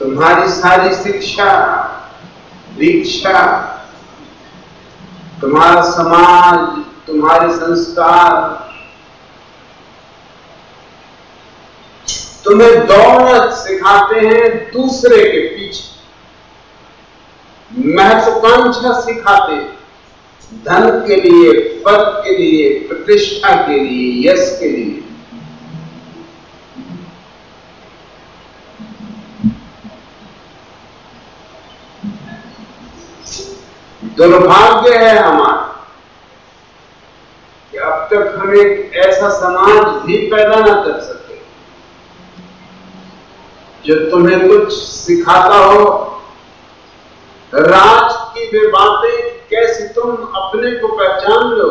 तुम्हारी सारी शिक्षा, दीक्षा, तुम्हारा समाज, तुम्हारे संस्कार, तुम्हें दौड़ना सिखाते हैं दूसरे के पीछे। महत्वाकांक्षा सिखाते हैं, धन के लिए पद के लिए, प्रतिष्ठा के लिए, यश के लिए। दुर्भाग्य है हमारा कि अब तक हम एक ऐसा समाज भी पैदा न कर सके जो तुम्हें कुछ सिखाता हो। राज की वे बातें कैसे तुम अपने को पहचान लो?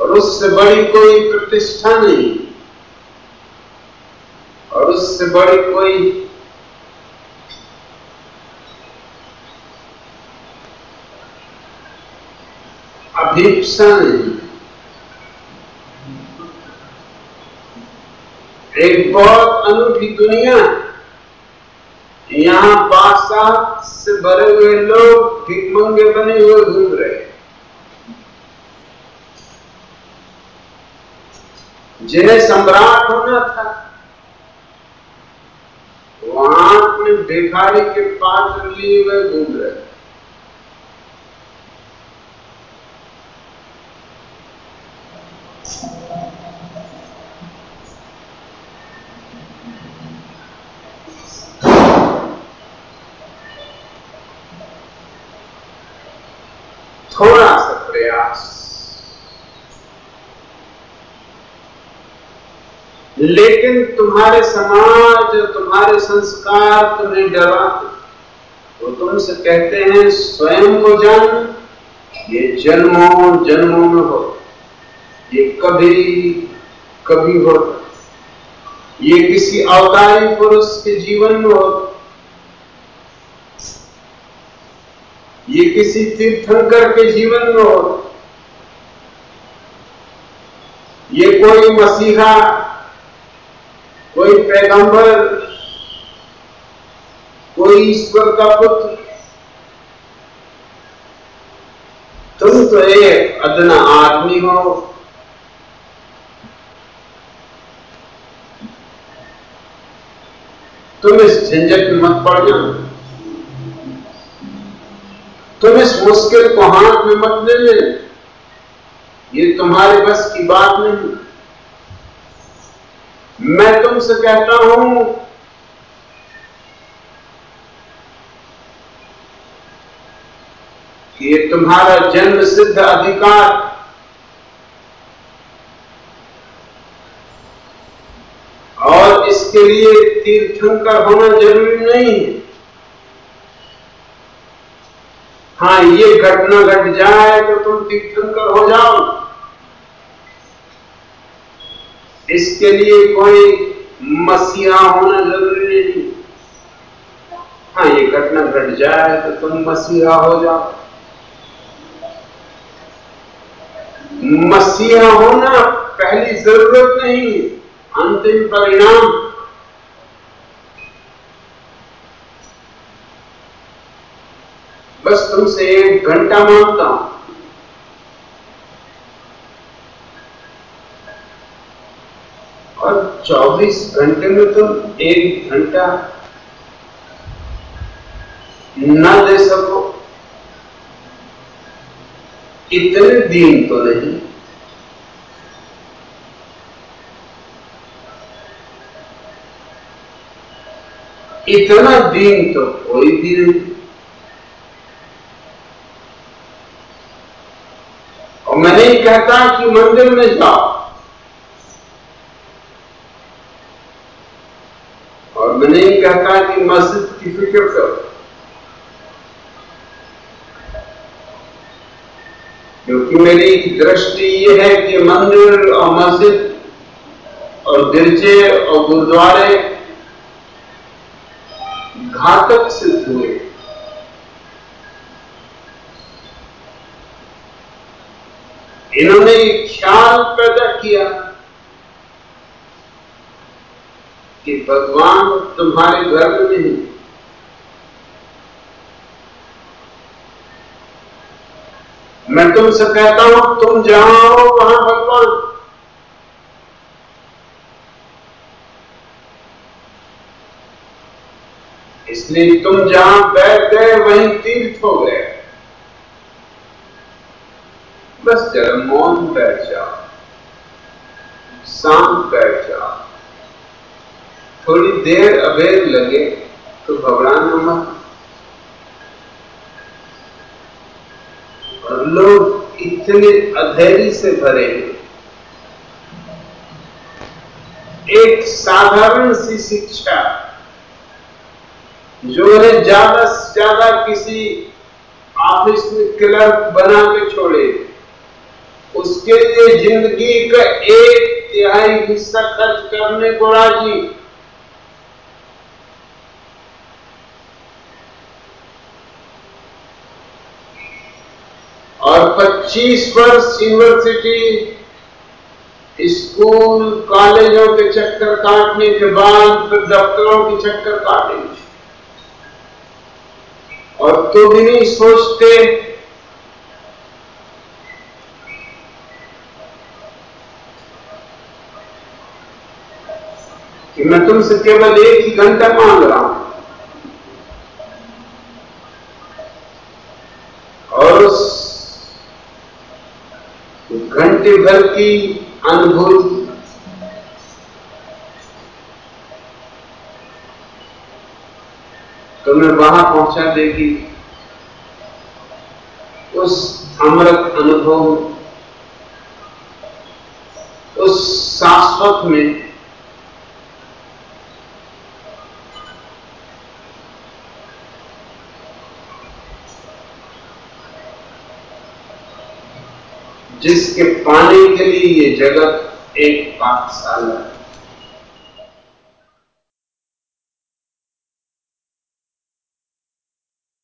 और उससे बड़ी कोई प्रतिष्ठा नहीं। और उससे बड़ी कोई नहीं एक बहुत अनूठी दुनिया। यहाँ बादशाह से भरे हुए लोग भिकमंगे बने हुए घूम रहे जिन्हें सम्राट होना था वहाँ अपने भिखारी के पात्र लिए हुए घूम रहे थोड़ा सा प्रयास। लेकिन तुम्हारे समाज तुम्हारे संस्कार तुम्हें डराते वो तुमसे कहते हैं, स्वयं को जान, ये जन्मों जन्मों में हो। ये कभी कभी हो। ये किसी अवतारी पुरुष के जीवन में हो। ये किसी तीर्थंकर के जीवन में हो। ये कोई मसीहा, कोई पैगंबर, कोई ईश्वर का पुत्र। तुम तो एक अदना आदमी हो। तुम इस झंझट में मत पड़ जाना। तुम इस मुश्किल को हाथ में मत ले ले ये तुम्हारे बस की बात नहीं। मैं तुमसे कहता हूँ कि ये तुम्हारा जन्म सिद्ध अधिकार इसके लिए तीर्थंकर होना ज़रूरी नहीं है। हाँ ये घटना घट जाए तो तुम तीर्थंकर हो जाओ। इसके लिए कोई मसीहा होना ज़रूरी नहीं। हाँ ये घटना घट जाए तो तुम मसीहा हो जाओ। मसीहा होना पहली ज़रूरत नहीं, अंतिम परिणाम। बस तुमसे एक घंटा माँगता हूँ। और 24 घंटे में तुम एक घंटा न दे सको। इतने दिन तो नहीं। इतना दिन तो कोई भी नहीं और मैं नहीं कहता कि मंदिर में जाओ। और मैं नहीं कहता कि मस्जिद की फ़िक्र करो। क्योंकि मेरी दृष्टि ये है कि मंदिर और मस्जिद और गिरजे और गुरुद्वारे घातक सिद्ध हुए। इन्होंने ख्याल पैदा किया कि भगवान तुम्हारे घर में नहीं। मैं तुमसे कहता हूँ, तुम जहाँ हो वहाँ भगवान। इसलिए तुम जहाँ बैठ गए वहीं तीर्थ हो गए। बैठ। जाओ शांत बैठ। जाओ थोड़ी देर अबेर लगे तो घबराना मत। और लोग इतने अधैर्य से भरे एक साधारण सी शिक्षा, जो है ज़्यादा से ज़्यादा किसी ऑफ़िस में क्लर्क बना के छोड़े। उसके लिए ज़िंदगी का एक तिहाई हिस्सा खर्च करने को राज़ी। और 25 वर्ष यूनिवर्सिटी स्कूल कॉलेजों के चक्कर काटने के बाद फिर दफ्तरों के चक्कर काटेंगे। और तो भी नहीं सोचते कि मैं तुमसे केवल एक ही घंटा मांग रहा हूँ। और उस घंटे भर की अनुभूति तुम्हें वहाँ पहुँचा देगी। उस अमृत अनुभव, उस शाश्वत में जिसके पाने के लिए ये जगत एक पाठशाला है।